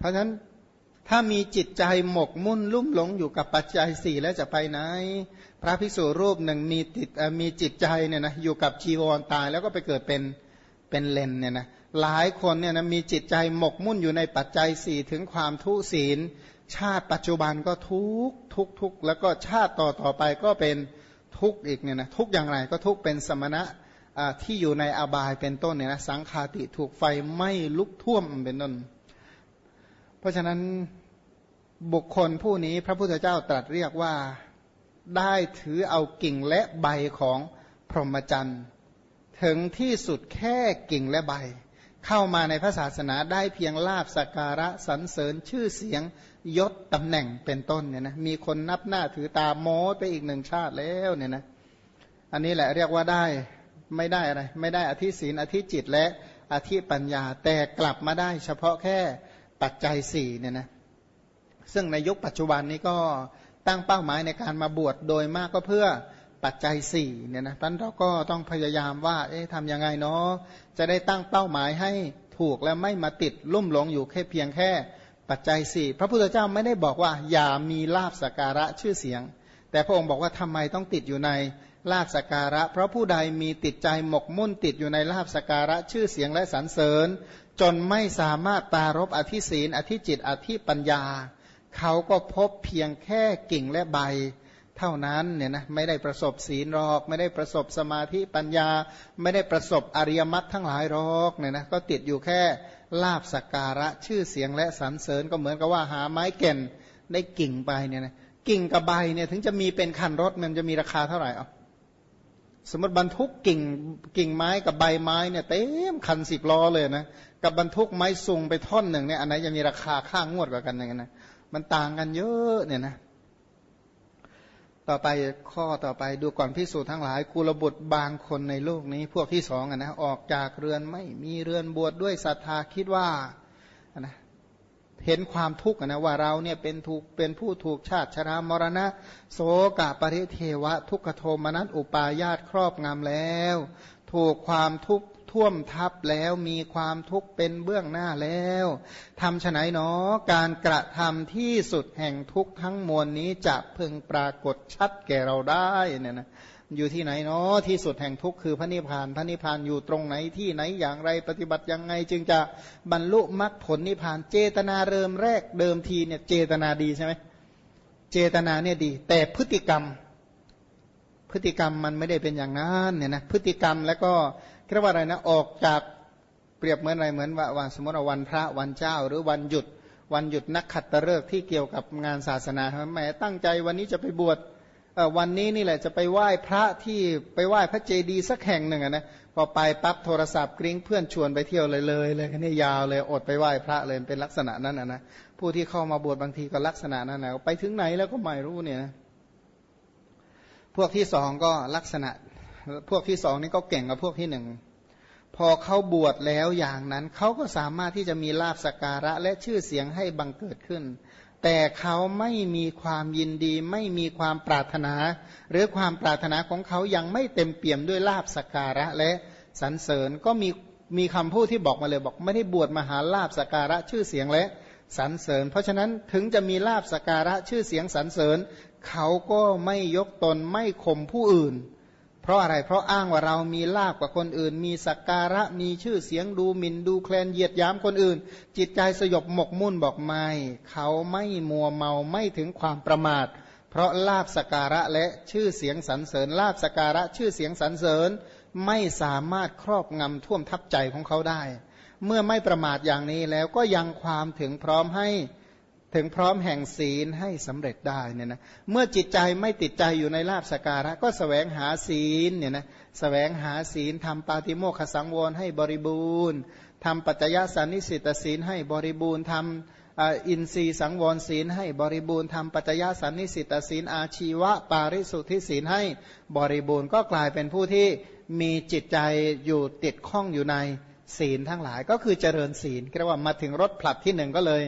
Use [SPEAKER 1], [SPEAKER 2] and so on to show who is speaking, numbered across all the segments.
[SPEAKER 1] เพราะฉะนั้นถ้ามีจิตใจหมกมุ่นลุ่มหลงอยู่กับปัจจัยสี่แล้วจะไปไหน พระภิกษุรูปหนึ่งมีจิตมีจิตใจเนี่ยนะอยู่กับจีวรตายแล้วก็ไปเกิดเป็นเป็นเลนเนี่ยนะหลายคนเนี่ยนะมีจิตใจหมกมุ่นอยู่ในปัจจัยสี่ถึงความทุศีล ชาติปัจจุบันก็ทุกทุกทุกแล้วก็ชาติต่อต่อไปก็เป็นทุกอีกเนี่ยนะทุกอย่างไรก็ทุกเป็นสมณะที่อยู่ในอบายเป็นต้นเนี่ยนะสังคาติถูกไฟไหม้ลุกท่วมเป็นต้น เพราะฉะนั้นบุคคลผู้นี้พระพุทธเจ้าตรัสเรียกว่าได้ถือเอากิ่งและใบของพรหมจรรย์ถึงที่สุดแค่กิ่งและใบ เข้ามาในพระศาสนาได้เพียงลาบสักการะสรรเสริญชื่อเสียงยศตำแหน่งเป็นต้นเนี่ยนะมีคนนับหน้าถือตาโมไปอีกหนึ่งชาติแล้วเนี่ยนะอันนี้แหละเรียกว่าได้ไม่ได้อะไร ไม่ได้อธิศีนอธิจิตและอธิปัญญา แต่กลับมาได้เฉพาะแค่ ปัจจัยสี่เนี่ยนะซึ่งในยุคปัจจุบันนี้ก็ตั้งเป้าหมายในการมาบวชโดยมากก็เพื่อปัจจัยสี่เนี่ยนะท่านเราก็ต้องพยายามว่า เอ๊ะทำยังไงเนาะจะได้ตั้งเป้าหมายให้ถูกและไม่มาติดลุ่มหลงอยู่แค่เพียงแค่ปัจจัยสี่พระพุทธเจ้าไม่ได้บอกว่าอย่ามีลาบสการะชื่อเสียง แต่พระองค์บอกว่าทำไมต้องติดอยู่ใน ลาบสการะ เพราะผู้ใดมีติดใจหมกมุ่นติดอยู่ในลาบสการะชื่อเสียงและสรรเสริญ จนไม่สามารถตารบอธิศีนอธิจิตอธิปัญญา เขาก็พบเพียงแค่กิ่งและใบ เท่านั้นเนี่ยนะไม่ได้ประสบศีลหรอก ไม่ได้ประสบสมาธิปัญญา ไม่ได้ประสบอริยมรรคทั้งหลายหรอกเนี่ยนะก็ติดอยู่แค่ลาบสการะชื่อเสียงและสรรเสริญก็เหมือนกับว่าหาไม้เก่นได้กิ่งไปเนี่ยนะกิ่งกับใบเนี่ยถึงจะมีเป็นคันรถมันจะมีราคาเท่าไหร่อะ สมมติบรรทุกกิ่งกิ่งไม้กับใบไม้เนี่ยเต็มคันสิบล้อเลยนะกับบรรทุกไม้ซุงไปท่อนหนึ่งเนี่ยอันไหนจะมีราคาค่างงวดกว่ากันอย่างนั้นนะมันต่างกันเยอะเนี่ยนะต่อไปข้อต่อไปดูก่อนพิสูจน์ทั้งหลายกุลบุตรบางคนในโลกนี้ พวกที่สองนะออกจากเรือนไม่มีเรือนบวชดด้วยศรัทธาคิดว่า เห็นความทุกข์นะว่าเราเนี่ยเป็นถูกเป็นผู้ถูกชาติชรามรณะ โสกะปริเทวะ ทุกขโทมนัสอุปาญาตครอบงำแล้ว ถูกความทุกข์ท่วมทับแล้วมีความทุกข์เป็นเบื้องหน้าแล้วทำฉไหนเนาะการกระทำที่สุดแห่งทุกข์ทั้งมวลนี้จะพึงปรากฏชัดแก่เราได้เนี่ยนะ อยู่ที่ไหนเนาะที่สุดแห่งทุกข์คือพระนิพพาน พระนิพพานอยู่ตรงไหนที่ไหนอย่างไรปฏิบัติยังไง จึงจะบรรลุมรรคผลนิพพาน เจตนาเริ่มแรกเดิมทีเนี่ยเจตนาดีใช่ไหมเจตนาเนี่ยดี แต่พฤติกรรม พฤติกรรมมันไม่ได้เป็นอย่างนั้นเนี่ยนะพฤติกรรมแล้วก็เรียกว่าอะไรนะออกจากเปรียบเหมือนอะไรเหมือนว่าวันสมมติวันพระวันเจ้า หรือวันหยุด วันหยุดนักขัตฤกษ์ที่เกี่ยวกับงานศาสนาแหมตั้งใจวันนี้จะไปบวช วันนี้นี่แหละจะไปไหว้พระที่ไปไหว้พระเจดีย์สักแห่งหนึ่งนะพอไปปั๊บโทรศัพท์กริ้งเพื่อนชวนไปเที่ยวเลยเลยเลยนี่ยาวเลยอดไปไหว้พระเลยเป็นลักษณะนั้นนะผู้ที่เข้ามาบวชบางทีก็ลักษณะนั้นนะไปถึงไหนแล้วก็ไม่รู้เนี่ยพวกที่สองก็ลักษณะ พวกที่สองนี่ก็เก่งกว่าพวกที่หนึ่งพอเขาบวชแล้วอย่างนั้น เขาก็สามารถที่จะมีลาบสการะและชื่อเสียงให้บังเกิดขึ้น แต่เขาไม่มีความยินดี ไม่มีความปรารถนา หรือความปรารถนาของเขายังไม่เต็มเปี่ยมด้วยลาบสการะและสรรเสริญก็มีมีคำพูดที่บอกมาเลยบอกไม่ได้บวชมหาลาบสการะชื่อเสียงและสรรเสริญ เพราะฉะนั้นถึงจะมีลาบสการะชื่อเสียงสรรเสริญ เขาก็ไม่ยกตนไม่ข่มผู้อื่น ราะอะไร เพราะอ้างว่าเรามีลาบกว่าคนอื่น มีสักการะ มีชื่อเสียงดูหมิ่นดูแคลนเหยียดย้ำคนอื่น จิตใจสยบหมกมุ่นบอกไม่ เขาไม่มัวเมาไม่ถึงความประมาท เพราะลาบสักการะและชื่อเสียงสรรเสริญลาบสักการะชื่อเสียงสรรเสริญ ไม่สามารถครอบงำท่วมทับใจของเขาได้ เมื่อไม่ประมาทอย่างนี้แล้วก็ยังความถึงพร้อมให้ ถึงพร้อมแห่งศีลให้สำเร็จได้เนี่ยนะเมื่อจิตใจไม่ติดใจอยู่ในลาบสการะ ก็สแสวงหาศีลเนี่ยนะสแสวงหาศีลทำปาติโมขสังวรให้บริบูรณ์ทำปัจจยสันนิสิตศีลให้บริบูรณ์ทำอินทรีสังวรศีลให้บริบูรณ์ทำปัจจยสันนิสิตศีลอาชีวะ ปาริสุทธิศีลให้บริบูรณ์ก็กลายเป็นผู้ที่มีจิตใจอยู่ติดข้องอยู่ในศีลทั้งหลาย ก็คือเจริญศีลเรียกว่ามาถึงรถผลัดที่หนึ่งก็เลย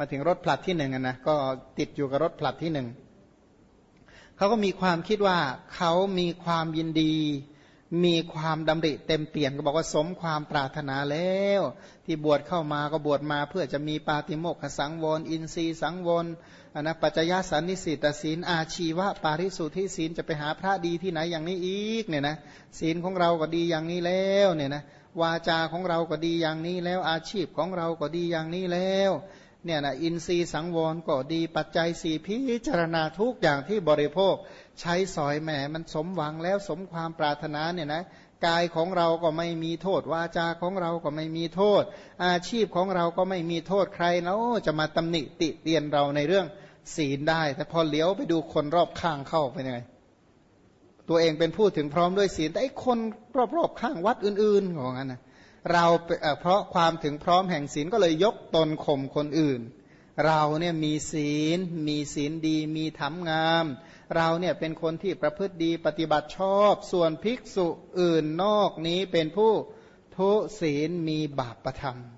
[SPEAKER 1] มาถึงรถผลัดที่หนึ่งนะก็ติดอยู่กับรถผลัดที่หนึ่งเขาก็มีความคิดว่าเขามีความยินดี มีความดำริเต็มเปี่ยมก็บอกว่าสมความปรารถนาแล้ว ที่บวชเข้ามาก็บวชมาเพื่อจะมีปาติโมกขสังวรอินทรีสังวรอนะปัจจยสันนิสิตศีลอาชีวะปาริสุทธิศีลจะไปหาพระดีที่ไหนอย่างนี้อีกเนี่ยนะศีลของเราก็ดีอย่างนี้แล้วเนี่ยนะวาจาของเราก็ดีอย่างนี้แล้วอาชีพของเราก็ดีอย่างนี้แล้ว เนี่ยนะอินทรีย์สังวรก็ดีปัจจัยสี่พิจารณาทุกอย่างที่บริโภค ใช้สอยแหมมันสมหวังแล้วสมความปรารถนาเนี่ยนะกายของเราก็ไม่มีโทษ วาจาของเราก็ไม่มีโทษ อาชีพของเราก็ไม่มีโทษใครแล้วจะมาตำหนิติเตียนเราในเรื่องศีลได้ แต่พอเลี้ยวไปดูคนรอบข้างเข้าไปยังไงตัวเองเป็นผู้ถึงพร้อมด้วยศีลแต่ไอ้คนรอบๆข้างวัดอื่นๆของนั้นนะ เราเพราะความถึงพร้อมแห่งศีลก็เลยยกตนข่มคนอื่น เราเนี่ยมีศีล มีศีลดี มีธรรมงาม เราเนี่ยเป็นคนที่ประพฤติดีปฏิบัติชอบ ส่วนภิกษุอื่นนอกนี้เป็นผู้ทุศีลมีบาปประทำ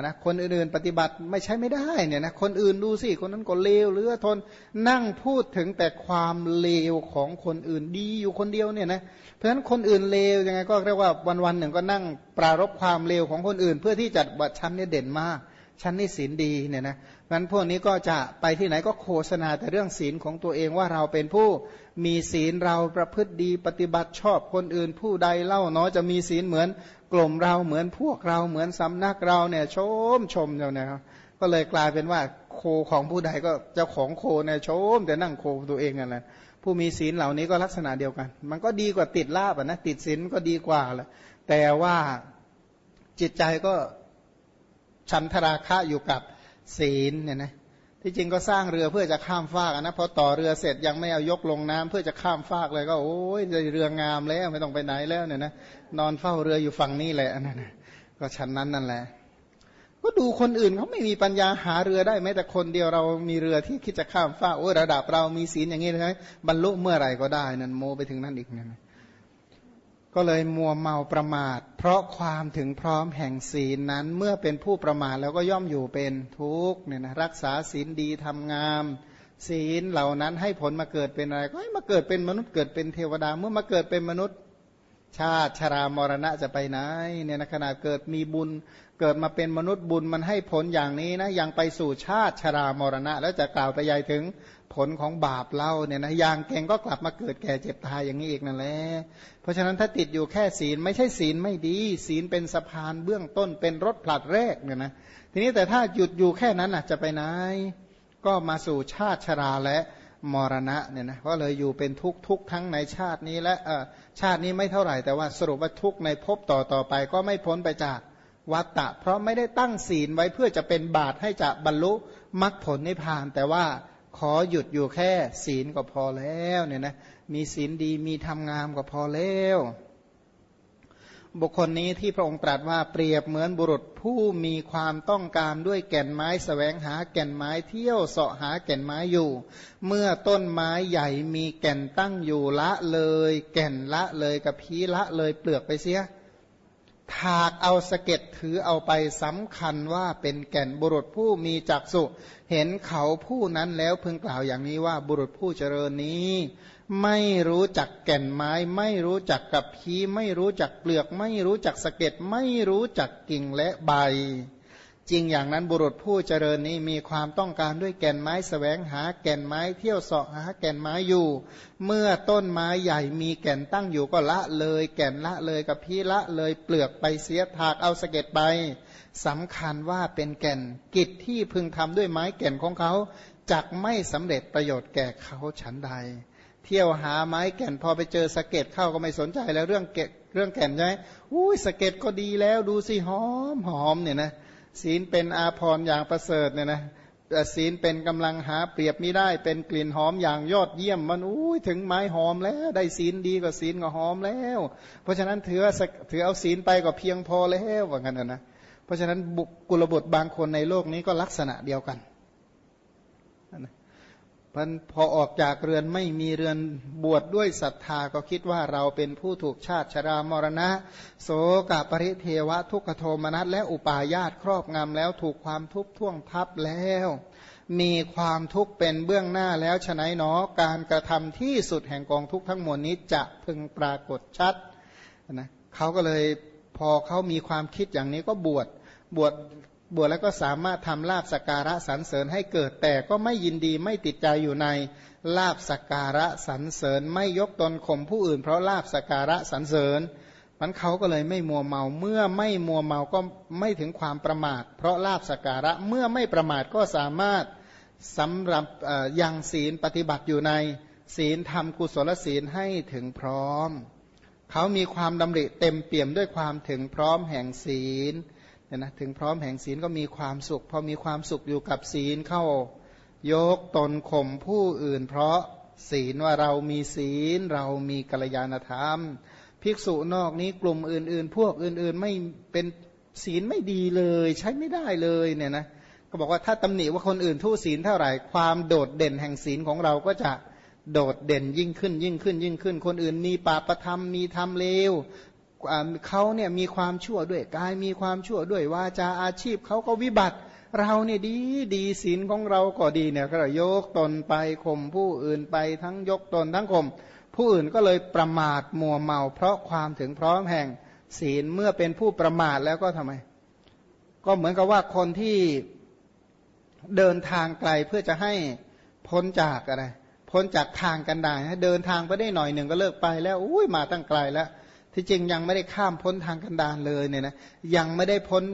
[SPEAKER 1] นะคนอื่นๆ ปฏิบัติไม่ใช่ไม่ได้เนี่ยนะคนอื่นดูสิคนนั้นก็เลวหรือทนนั่งพูดถึงแต่ความเลวของคนอื่นดีอยู่คนเดียวเนี่ยนะเพราะฉะนั้นคนอื่นเลวยังไงก็เรียกว่าวันวันหนึ่งก็นั่งปรารบความเลวของคนอื่น เพื่อที่จะว่าฉันเนี่ยเด่นมากฉันนี่ศีลดีเนี่ยนะงั้นพวกนี้ก็จะไปที่ไหนก็โฆษณาแต่เรื่องศีลของตัวเองว่าเราเป็นผู้มีศีลเราประพฤติดีปฏิบัติชอบคนอื่น ผู้ใดเล่าเนาะจะมีศีลเหมือน กลุ่มเราเหมือนพวกเราเหมือนสำนักเราเนี่ยชมชมเราเนี่ยครับก็เลยกลายเป็นว่าโคของผู้ใดก็เจ้าของโคเนี่ยชม แต่นั่งโคตัวเองนั่นแหละผู้มีศีลเหล่านี้ก็ลักษณะเดียวกัน มันก็ดีกว่าติดลาบนะติดศีลก็ดีกว่าแหละแต่ว่าจิตใจก็ชันทราคะอยู่กับศีลเนี่ยนะ ที่จริงก็สร้างเรือเพื่อจะข้ามฟากนะพอต่อเรือเสร็จยังไม่เอายกลงน้ำเพื่อจะข้ามฟากเลยก็โอ้ยเรืองามแล้วไม่ต้องไปไหนแล้วเนี่ยนะนอนเฝ้าเรืออยู่ฝั่งนี้แหละนั่นนก็ชั้นนั้นนั่นแหละ ก็ดูคนอื่นเขาไม่มีปัญญาหาเรือได้แม้แต่คนเดียวเรามีเรือที่คิดจะข้ามฟ้าโอ้ระดับเรามีศีลอย่างนี้เลยบรรลุเมื่อไหร่ก็ได้นั่นโมไปถึงนั่นอีกเนั่น ก็เลยมัวเมาประมาท เพราะความถึงพร้อมแห่งศีลนั้นเมื่อเป็นผู้ประมาทแล้วก็ย่อมอยู่เป็นทุกข์เนี่ยนะรักษาศีลดีทำงาม ศีลเหล่านั้นให้ผลมาเกิดเป็นอะไร ก็ให้มาเกิดเป็นมนุษย์เกิดเป็นเทวดา เมื่อมาเกิดเป็นมนุษย์ ชาติชรามรณะจะไปไหนเนี่ยนะขนาดเกิดมีบุญ เกิดมาเป็นมนุษย์บุญมันให้ผลอย่างนี้นะยังไปสู่ชาติชรามรณะ แล้วจะกล่าวไปใหญ่ถึงผลของบาปเล่าเนี่ยนะอย่างเก่งก็กลับมาเกิดแก่เจ็บตายอย่างนี้อีกนั่นแหละเพราะฉะนั้นถ้าติดอยู่แค่ศีลไม่ใช่ศีลไม่ดี ศีลเป็นสะพานเบื้องต้นเป็นรถผลัดแรกเนี่ยนะทีนี้แต่ถ้าหยุดอยู่แค่นั้นอะจะไปไหนก็มาสู่ชาติชราและ มรณะเนี่ยนะก็เลยอยู่เป็นทุกข์ทุกทั้งในชาตินี้และชาตินี้ไม่เท่าไหร่ แต่ว่าสรุปว่าทุกในภพต่อต่อไปก็ไม่พ้นไปจากวัตตะ เพราะไม่ได้ตั้งศีลไว้เพื่อจะเป็นบาตให้จะบรรลุมรรคผลนิพพาน แต่ว่าขอหยุดอยู่แค่ศีลก็พอแล้วเนี่ยนะมีศีลดีมีทำงามก็พอแล้ว บุคคลนี้ที่พระองค์ตรัสว่าเปรียบเหมือนบุรุษผู้มีความต้องการด้วยแก่นไม้สแสวงหาแก่นไม้เที่ยวเสาะหาแก่นไม้อยู่ เมื่อต้นไม้ใหญ่มีแก่นตั้งอยู่ละเลย แก่นละเลยกับพีละเลยเปลือกไปเสีย ถากเอาสะเก็ดถือเอาไปสำคัญว่าเป็นแก่นบุรุษผู้มีจักสุเห็นเขาผู้นั้นแล้วพึงกล่าวอย่างนี้ว่าบุรุษผู้เจริญนี้ ไม่รู้จักแก่นไม้ ไม่รู้จักกับพีไม่รู้จักเปลือก ไม่รู้จักสะเก็ดไม่รู้จักกิ่งและใบ จริงอย่างนั้นบุรุษผู้เจริญนี้มีความต้องการด้วยแก่นไม้สแสวงหาแก่นไม้เที่ยวเสาะหาแก่นไม้อยู่ เมื่อต้นไม้ใหญ่มีแก่นตั้งอยู่ก็ละเลย แก่นละเลยกับพี่ละเลยเปลือกไปเสียถากเอาสะเก็ดไปสำคัญว่าเป็นแก่นกิจที่พึงทำด้วยไม้แก่นของเขาจักไม่สำเร็จประโยชน์แก่เขาฉันใด เที่ยวหาไม้แก่นพอไปเจอสะเก็ดเข้าก็ไม่สนใจแล้วเรื่องเกเรื่องแก่นใช่ไหมอุ้ยสะเก็ดก็ดีแล้วดูสิหอมหอมเนี่ยนะ ศีลเป็นอาภรณ์อย่างประเสริฐเนี่ยนะศีลเป็นกำลังหาเปรียบไม่ได้เป็นกลิ่นหอมอย่างยอดเยี่ยมมันอุ้ยถึงไม้หอมแล้ว ได้ศีลดีกว่าศีลก็หอมแล้ว เพราะฉะนั้นถือถือเอาศีลไปก็เพียงพอแล้วว่างั้นนะเพราะฉะนั้นบุกุลบุตรบางคนในโลกนี้ก็ลักษณะเดียวกัน พันพอออกจากเรือนไม่มีเรือนบวชดด้วยศรัทธาก็คิดว่าเราเป็นผู้ถูกชาติชรามรณะ โสกปริเทวะทุกขโทมนัสและอุปาญาตครอบงำแล้วถูกความทุกข์ท่วงทับแล้ว มีความทุกข์เป็นเบื้องหน้าแล้วฉะนั้นเนาะการกระทำที่สุดแห่งกองทุกข์ทั้งมวลนี้จะพึงปรากฏชัดนะเขาก็เลยพอเขามีความคิดอย่างนี้ก็บวชบวช บวชแล้วก็สามารถทำลาบสการะสรรเสริญให้เกิดแต่ก็ไม่ยินดีไม่ติดใจอยู่ในลาบสการะสรรเสริญ ไม่ยกตนข่มผู้อื่น เพราะลาบสการะสรรเสริญ มันเขาก็เลยไม่มัวเมาเมื่อไม่มัวเมาก็ไม่ถึงความประมาท เพราะลาบสการะเมื่อไม่ประมาทก็สามารถสำหรับยังศีลปฏิบัติอยู่ในศีลทำกุศลศีลให้ถึงพร้อม เขามีความดำริเต็มเปี่ยมด้วยความถึงพร้อมแห่งศีล เนี่ยนะถึงพร้อมแห่งศีลก็มีความสุข พอมีความสุขอยู่กับศีลเข้ายกตนข่มผู้อื่น เพราะศีลว่าเรามีศีล เรามีกัลยาณธรรม ภิกษุนอกนี้กลุ่มอื่น ๆ พวกอื่น ๆ ไม่เป็นศีลไม่ดีเลย ใช้ไม่ได้เลยเนี่ยนะก็บอกว่าถ้าตำหนิว่าคนอื่นทุศีลเท่าไหร่ความโดดเด่นแห่งศีลของเราก็จะโดดเด่นยิ่งขึ้นยิ่งขึ้นยิ่งขึ้น คนอื่นมีปาประธรรมมีธรรมเลว เขาเนี่ยมีความชั่วด้วยกายมีความชั่วด้วยวาจาอาชีพเขาก็วิบัติ เราเนี่ยดีดีศีลของเราก็ดีเนี่ยก็ยกตนไปข่มผู้อื่นไปทั้งยกตนทั้งข่มผู้อื่นก็เลยประมาทมัวเมา เพราะความถึงพร้อมแห่งศีลเมื่อเป็นผู้ประมาทแล้วก็ทำไม ก็เหมือนกับว่าคนที่เดินทางไกลเพื่อจะให้พ้นจากอะไรพ้นจากทางกันดารเดินทางไปได้หน่อยหนึ่งก็เลิกไปแล้วอุ้ยมาตั้งไกลแล้ว ที่จริงยังไม่ได้ข้ามพ้นทางกันดารเลยเนี่ยนะยังไม่ได้พ้น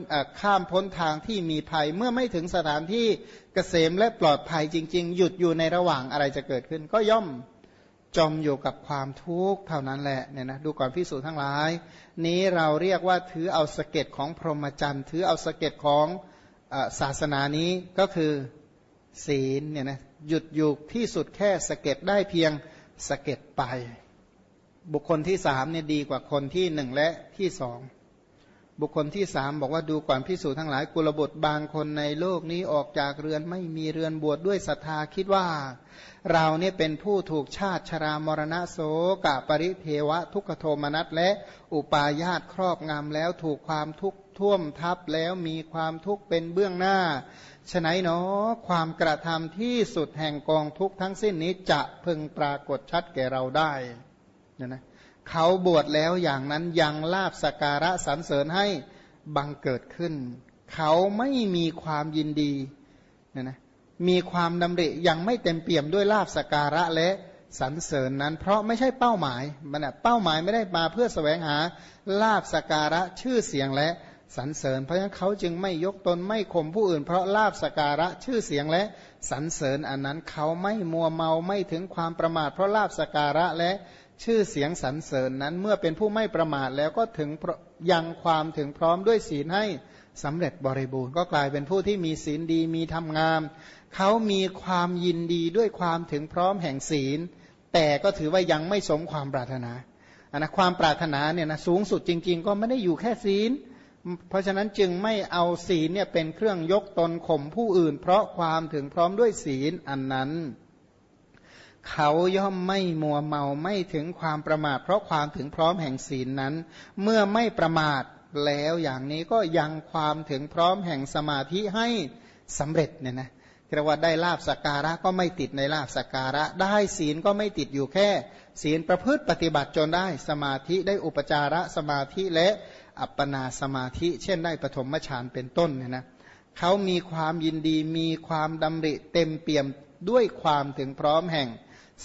[SPEAKER 1] ข้ามพ้นทางที่มีภัย เมื่อไม่ถึงสถานที่เกษมและปลอดภัยจริง ๆ หยุดอยู่ในระหว่างอะไรจะเกิดขึ้น ก็ย่อมจมอยู่กับความทุกข์เท่านั้นแหละเนี่ยนะดูก่อนพิสูจน์ทั้งหลาย นี้เราเรียกว่าถือเอาสะเก็ดของพรหมจรรย์ ถือเอาสะเก็ดของศาสนานี้ก็คือศีลเนี่ยนะหยุดอยู่ที่สุดแค่สะเก็ดได้เพียงสะเก็ดไป บุคคลที่สามเนี่ยดีกว่าคนที่หนึ่งและที่สองบุคคลที่สามบอกว่าดูก่อนพิสูจน์ทั้งหลายกุลบุตรบางคนในโลกนี้ออกจากเรือนไม่มีเรือนบวชด้วยศรัทธาคิดว่า เราเนี่ยเป็นผู้ถูกชาติชรามรณะโสกะปริเทวะ ทุกขโทมนัสและอุปายาสครอบงำแล้วถูกความทุกข์ท่วมทับแล้วมีความทุกข์เป็นเบื้องหน้าฉนัยเนาะความกระทำที่สุดแห่งกองทุกข์ทั้งสิ้นนี้จะพึงปรากฏชัดแก่เราได้ เนี่ยนะเขาบวชแล้วอย่างนั้นยังลาบสการะสรรเสริญให้บังเกิดขึ้น เขาไม่มีความยินดีเนี่ยนะมีความดำริยังไม่เต็มเปี่ยมด้วยลาบสการะและสรรเสริญนั้น เพราะไม่ใช่เป้าหมายมันเป้าหมายไม่ได้มาเพื่อแสวงหาลาบสการะชื่อเสียงและสรรเสริญ เพราะฉะนั้นเขาจึงไม่ยกตนไม่ข่มผู้อื่น เพราะลาบสการะชื่อเสียงและสรรเสริญอันนั้นเขาไม่มัวเมาไม่ถึงความประมาทเพราะลาบสการะและ ชื่อเสียงสรรเสริญนั้นเมื่อเป็นผู้ไม่ประมาทแล้วก็ถึงยังความถึงพร้อมด้วยศีลให้สำเร็จบริบูรณ์ก็กลายเป็นผู้ที่มีศีลดีมีธรรมงาม เขามีความยินดีด้วยความถึงพร้อมแห่งศีล แต่ก็ถือว่ายังไม่สมความปรารถนาอันนะความปรารถนาเนี่ยนะสูงสุดจริง ๆ ก็ไม่ได้อยู่แค่ศีล เพราะฉะนั้นจึงไม่เอาศีลเนี่ยเป็นเครื่องยกตนข่มผู้อื่น เพราะความถึงพร้อมด้วยศีลอันนั้น เขาย่อมไม่มัวเมาไม่ถึงความประมาท เพราะความถึงพร้อมแห่งศีลนั้น เมื่อไม่ประมาทแล้วอย่างนี้ก็ยังความถึงพร้อมแห่งสมาธิให้สำเร็จเนี่ยนะเรียกว่าได้ลาบสักการะก็ไม่ติดในลาบสักการะ ได้ศีลก็ไม่ติดอยู่แค่ ศีลประพฤติปฏิบัติจนได้สมาธิได้อุปจาระสมาธิและอัปปนาสมาธิ เช่นได้ปฐมฌานเป็นต้นเนี่ยนะเขามีความยินดีมีความดำริเต็มเปี่ยมด้วยความถึงพร้อมแห่ง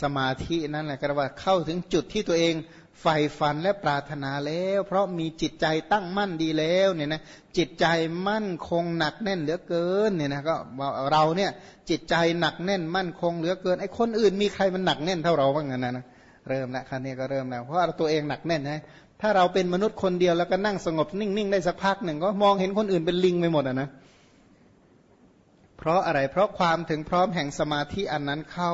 [SPEAKER 1] สมาธินั่นแหละก็ว่าเข้าถึงจุดที่ตัวเองใฝ่ฝันและปรารถนาแล้ว เพราะมีจิตใจตั้งมั่นดีแล้วเนี่ยนะจิตใจมั่นคงหนักแน่นเหลือเกินเนี่ยนะก็เราเนี่ยจิตใจหนักแน่นมั่นคงเหลือเกินไอ้คนอื่นมีใครมันหนักแน่นเท่าเราบ้างนะนะเริ่มแล้วคันนี้ก็เริ่มแล้วเพราะตัวเองหนักแน่นนะถ้าเราเป็นมนุษย์คนเดียวแล้วก็นั่งสงบนิ่งๆได้สักพักหนึ่งก็มองเห็นคนอื่นเป็นลิงไปหมดอะนะเพราะอะไรเพราะความถึงพร้อมแห่งสมาธิอันนั้นเข้า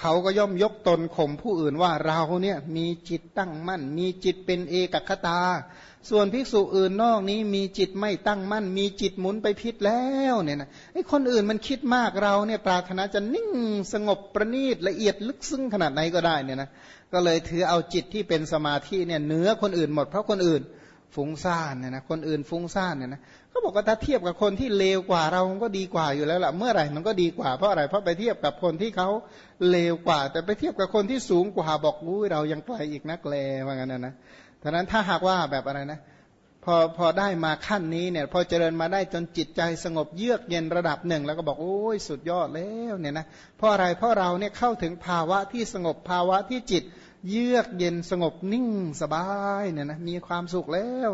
[SPEAKER 1] เขาก็ย่อมยกตนข่มผู้อื่นว่าเราเนี่ยมีจิตตั้งมั่น มีจิตเป็นเอกคตา ส่วนภิกษุอื่นนอกนี้มีจิตไม่ตั้งมั่น มีจิตหมุนไปพิษแล้วเนี่ยนะไอ้คนอื่นมันคิดมากเราเนี่ยปรารถนาจะนิ่งสงบประณีตละเอียดลึกซึ้งขนาดไหนก็ได้เนี่ยนะก็เลยถือเอาจิตที่เป็นสมาธิเนี่ยเหนือคนอื่นหมดเพราะคนอื่น ฟุ้งซ่านเนี่ยนะคนอื่นฟุ้งซ่านเนี่ยนะก็บอกว่าถ้าเทียบกับคนที่เลวกว่าเรามันก็ดีกว่าอยู่แล้วล่ะเมื่อไหร่มันก็ดีกว่าเพราะอะไรเพราะไปเทียบกับคนที่เขาเลวกว่า แต่ไปเทียบกับคนที่สูงกว่าบอกอุ้ยเรายังไกลอีกนักแลว่างั้นนะนะท่านั้นถ้าหากว่าแบบอะไรนะพอพอได้มาขั้นนี้เนี่ย พอเจริญมาได้จนจิตใจสงบเยือกเย็นระดับหนึ่ง แล้วก็บอกโอ้ยสุดยอดแล้วเนี่ยนะเพราะอะไรเพราะเราเนี่ยเข้าถึงภาวะที่สงบภาวะที่จิต เยือกเย็นสงบนิ่งสบายเนี่ยนะมีความสุขแล้ว